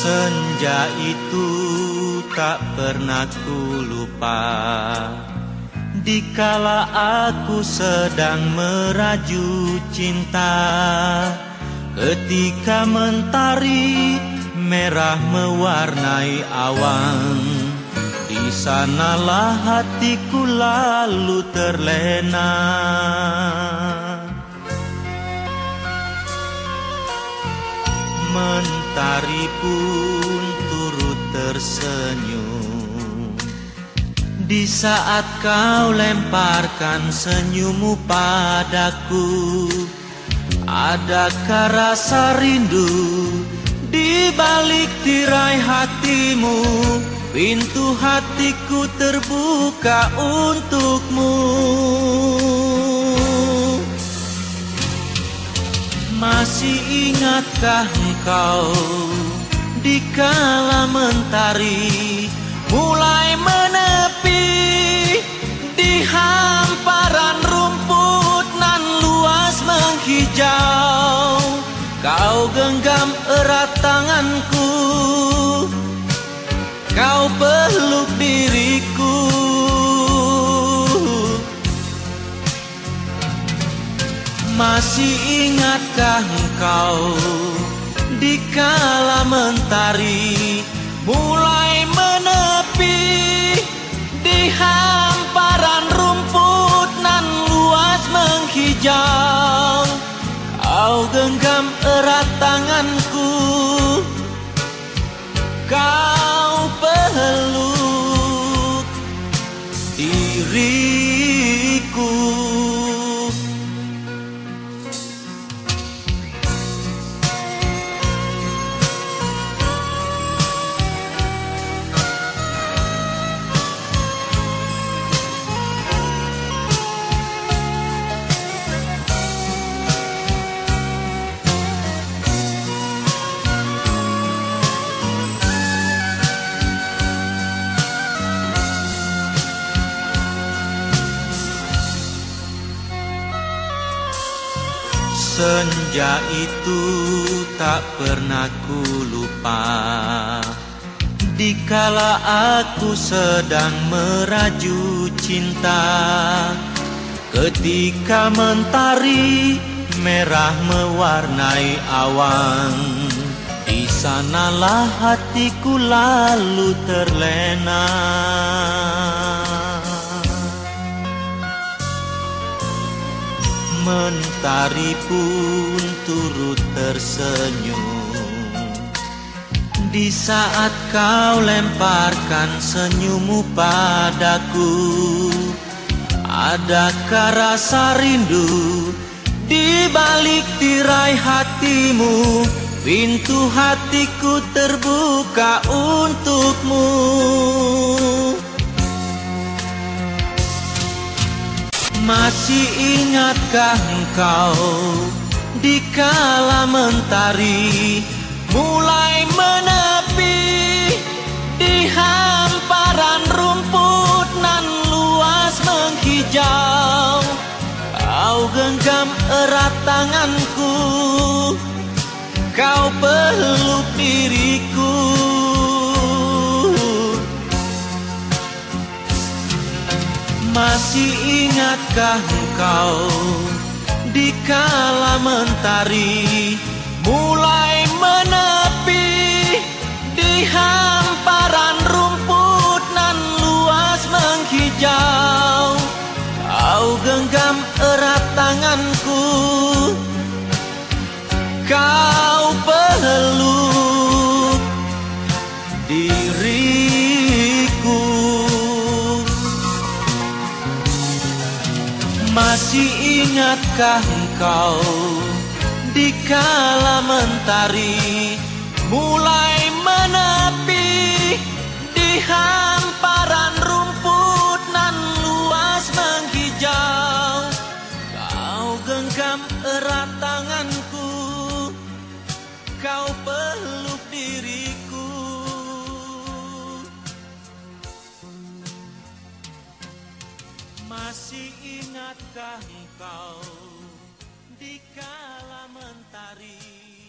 Senja itu tak pernah ku lupa. Dikala aku sedang meraju cinta Ketika mentari merah mewarnai awan Di sanalah hatiku lalu terlena Mentari pun turut tersenyum. Di saat kau lemparkan senyummu padaku Adakah rasa rindu? Di balik tirai hatimu Pintu hatiku terbuka untukmu Masih ingatkah engkau di kala mentari mulai menepi di hamparan rumput nan luas menghijau? Kau genggam erat Masih ingatkah engkau di kala mentari mulai menepi di hamparan rumput nan luas menghijau? Kau genggam erat tanganku kau peluk diriku Senja itu tak pernah ku lupa. Dikala aku sedang meraju cinta Ketika mentari merah mewarnai awan Di sanalah hatiku lalu terlena Mentari pun turut tersenyum. Di saat kau lemparkan senyummu padaku Adakah rasa rindu? Di balik tirai hatimu Pintu hatiku terbuka untukmu. Masih ingatkah engkau di kala mentari mulai menepi? Di hamparan rumput nan luas menghijau. Kau genggam erat tanganku. Kau peluk diriku Masih ingatkah engkau di kala mentari? Mulai menepi di hamparan rumput nan luas menghijau. Kau genggam erat tanganku. Kau Masih ingatkah engkau di kala mentari? Mulai menepi di hamparan rumput nan luas menghijau. Kau genggam erat tanganku Masih ingatkah engkau di kala mentari